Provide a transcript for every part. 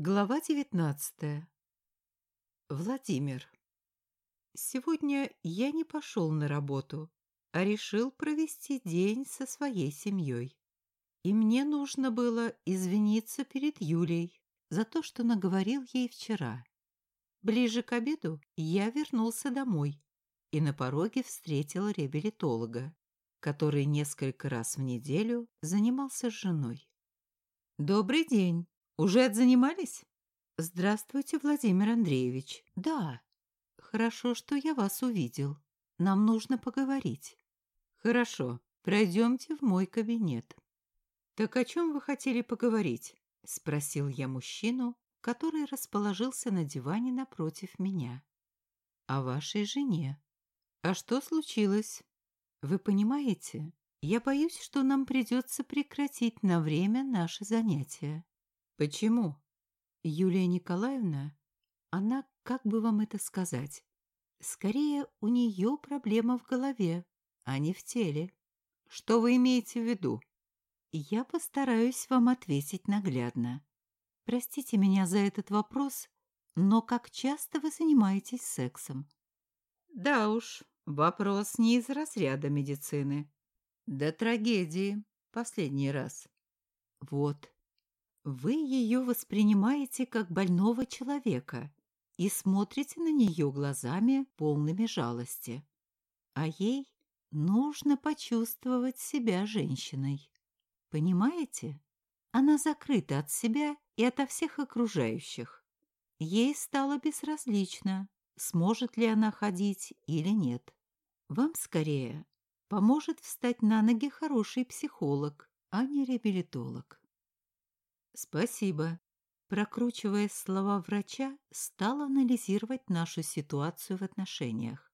Глава девятнадцатая. Владимир. Сегодня я не пошел на работу, а решил провести день со своей семьей. И мне нужно было извиниться перед Юлей за то, что наговорил ей вчера. Ближе к обеду я вернулся домой и на пороге встретил реабилитолога, который несколько раз в неделю занимался с женой. «Добрый день!» Уже отзанимались? Здравствуйте, Владимир Андреевич. Да. Хорошо, что я вас увидел. Нам нужно поговорить. Хорошо. Пройдемте в мой кабинет. Так о чем вы хотели поговорить? Спросил я мужчину, который расположился на диване напротив меня. О вашей жене. А что случилось? Вы понимаете, я боюсь, что нам придется прекратить на время наши занятия. Почему? Юлия Николаевна, она, как бы вам это сказать, скорее у нее проблема в голове, а не в теле. Что вы имеете в виду? Я постараюсь вам ответить наглядно. Простите меня за этот вопрос, но как часто вы занимаетесь сексом? Да уж, вопрос не из разряда медицины. До трагедии последний раз. Вот, вы ее воспринимаете как больного человека и смотрите на нее глазами, полными жалости. А ей нужно почувствовать себя женщиной. Понимаете? Она закрыта от себя и ото всех окружающих. Ей стало безразлично, сможет ли она ходить или нет. Вам скорее поможет встать на ноги хороший психолог, а не реабилитолог. «Спасибо». Прокручивая слова врача, стал анализировать нашу ситуацию в отношениях.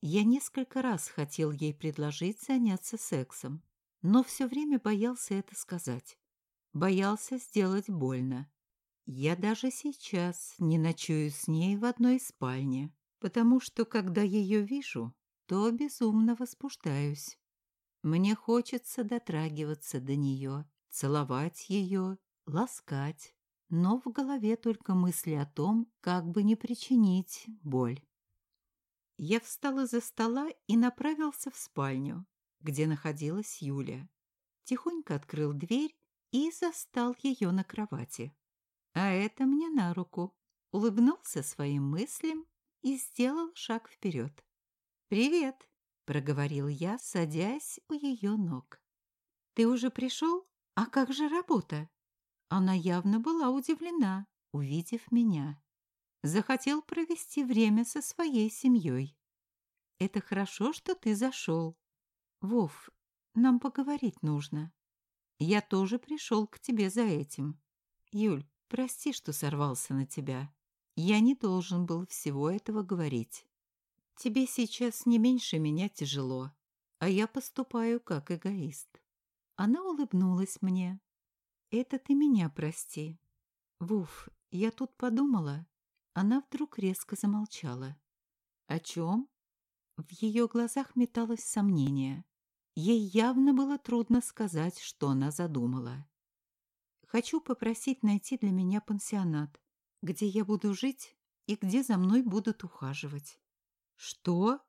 Я несколько раз хотел ей предложить заняться сексом, но все время боялся это сказать. Боялся сделать больно. Я даже сейчас не ночую с ней в одной спальне, потому что, когда ее вижу, то безумно возбуждаюсь. Мне хочется дотрагиваться до нее, целовать ее ласкать, но в голове только мысли о том, как бы не причинить боль. Я встал из-за стола и направился в спальню, где находилась Юля. Тихонько открыл дверь и застал ее на кровати. А это мне на руку. Улыбнулся своим мыслям и сделал шаг вперед. «Привет!» — проговорил я, садясь у ее ног. «Ты уже пришел? А как же работа?» Она явно была удивлена, увидев меня. Захотел провести время со своей семьей. Это хорошо, что ты зашел. Вов, нам поговорить нужно. Я тоже пришел к тебе за этим. Юль, прости, что сорвался на тебя. Я не должен был всего этого говорить. Тебе сейчас не меньше меня тяжело, а я поступаю как эгоист. Она улыбнулась мне, это ты меня прости. Вуф, я тут подумала. Она вдруг резко замолчала. О чем? В ее глазах металось сомнение. Ей явно было трудно сказать, что она задумала. Хочу попросить найти для меня пансионат, где я буду жить и где за мной будут ухаживать. Что?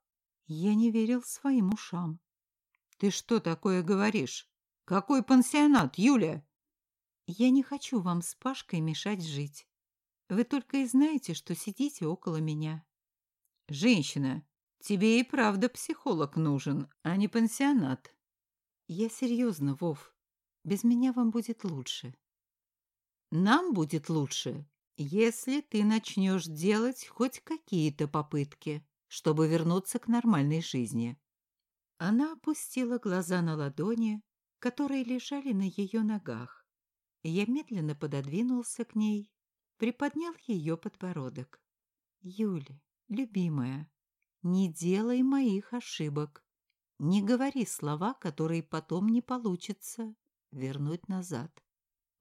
Я не верил своим ушам. Ты что такое говоришь? Какой пансионат, Юля? Я не хочу вам с Пашкой мешать жить. Вы только и знаете, что сидите около меня. Женщина, тебе и правда психолог нужен, а не пансионат. Я серьезно, Вов. Без меня вам будет лучше. Нам будет лучше, если ты начнешь делать хоть какие-то попытки, чтобы вернуться к нормальной жизни. Она опустила глаза на ладони, которые лежали на ее ногах. Я медленно пододвинулся к ней, приподнял ее подбородок. «Юля, любимая, не делай моих ошибок. Не говори слова, которые потом не получится вернуть назад.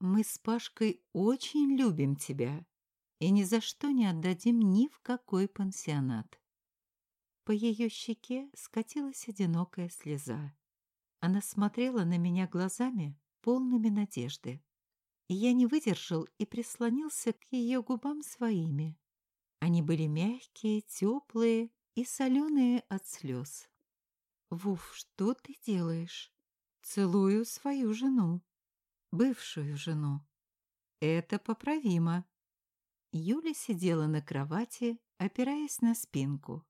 Мы с Пашкой очень любим тебя и ни за что не отдадим ни в какой пансионат». По ее щеке скатилась одинокая слеза. Она смотрела на меня глазами, полными надежды. Я не выдержал и прислонился к ее губам своими. Они были мягкие, теплые и соленые от слез. «Вуф, что ты делаешь?» «Целую свою жену, бывшую жену. Это поправимо». Юля сидела на кровати, опираясь на спинку.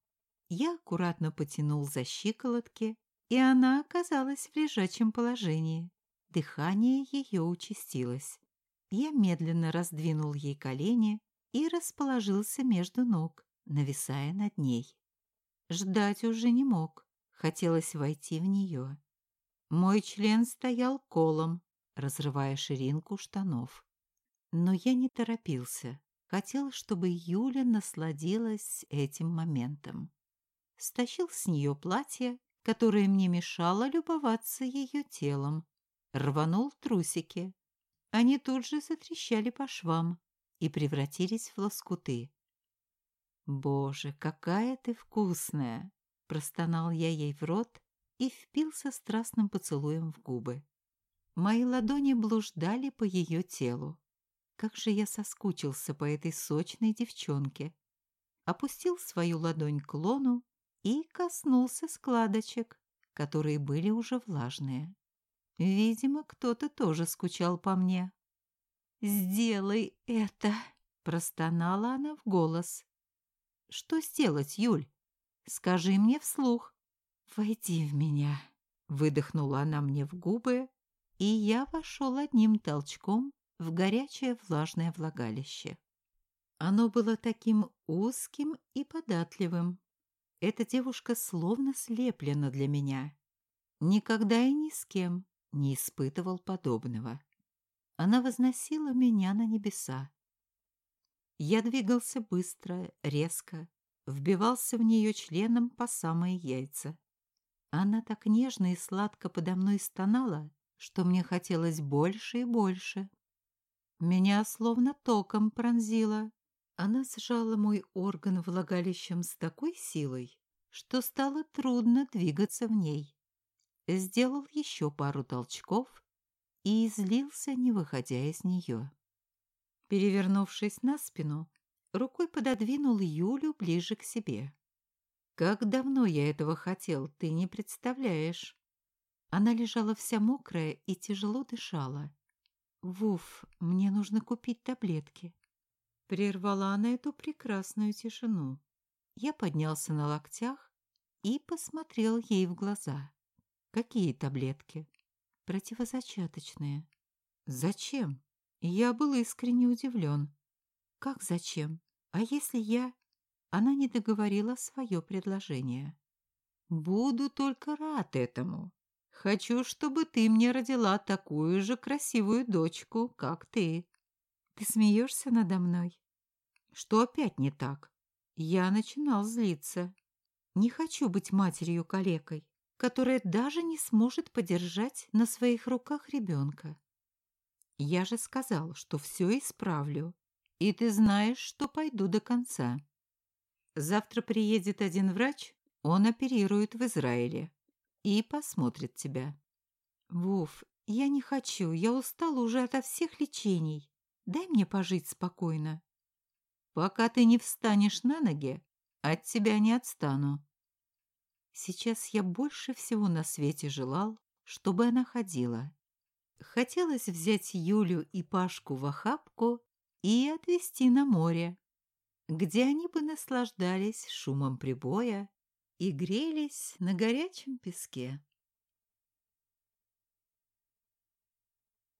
Я аккуратно потянул за щиколотки, и она оказалась в лежачем положении. Дыхание ее участилось. Я медленно раздвинул ей колени и расположился между ног, нависая над ней. Ждать уже не мог, хотелось войти в нее. Мой член стоял колом, разрывая ширинку штанов. Но я не торопился, хотел, чтобы Юля насладилась этим моментом стащил с нее платье, которое мне мешало любоваться ее телом, рванул трусики. Они тут же затрещали по швам и превратились в лоскуты. «Боже, какая ты вкусная!» — простонал я ей в рот и впился страстным поцелуем в губы. Мои ладони блуждали по ее телу. Как же я соскучился по этой сочной девчонке. Опустил свою ладонь к лону и коснулся складочек, которые были уже влажные. Видимо, кто-то тоже скучал по мне. «Сделай это!» — простонала она в голос. «Что сделать, Юль? Скажи мне вслух». «Войди в меня!» — выдохнула она мне в губы, и я вошел одним толчком в горячее влажное влагалище. Оно было таким узким и податливым, эта девушка словно слеплена для меня. Никогда и ни с кем не испытывал подобного. Она возносила меня на небеса. Я двигался быстро, резко, вбивался в нее членом по самые яйца. Она так нежно и сладко подо мной стонала, что мне хотелось больше и больше. Меня словно током пронзило. Она сжала мой орган влагалищем с такой силой, что стало трудно двигаться в ней. Сделал еще пару толчков и излился, не выходя из нее. Перевернувшись на спину, рукой пододвинул Юлю ближе к себе. «Как давно я этого хотел, ты не представляешь!» Она лежала вся мокрая и тяжело дышала. «Вуф, мне нужно купить таблетки». Прервала она эту прекрасную тишину. Я поднялся на локтях и посмотрел ей в глаза. «Какие таблетки?» «Противозачаточные». «Зачем?» Я был искренне удивлен. «Как зачем? А если я...» Она не договорила свое предложение. «Буду только рад этому. Хочу, чтобы ты мне родила такую же красивую дочку, как ты». «Ты смеешься надо мной?» Что опять не так? Я начинал злиться. Не хочу быть матерью-калекой, которая даже не сможет подержать на своих руках ребенка. Я же сказал, что все исправлю, и ты знаешь, что пойду до конца. Завтра приедет один врач, он оперирует в Израиле и посмотрит тебя. Вов, я не хочу, я устала уже ото всех лечений. Дай мне пожить спокойно. Пока ты не встанешь на ноги, от тебя не отстану. Сейчас я больше всего на свете желал, чтобы она ходила. Хотелось взять Юлю и Пашку в охапку и отвезти на море, где они бы наслаждались шумом прибоя и грелись на горячем песке.